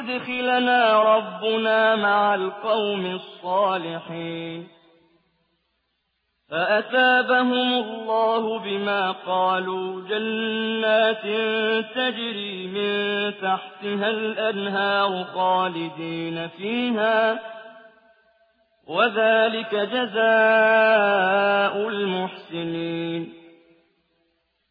يُدْخِلَنَا رَبُّنَا مَعَ الْقَوْمِ الصَّالِحِينَ. فَأَثَابَهُمُ اللَّهُ بِمَا قَالُوا جَنَّاتٍ تَجْرِي مِن تَحْتِهَا الْأَنْهَارُ خَالِدِينَ فِيهَا. وَذَٰلِكَ جَزَاءُ الْمُحْسِنِينَ.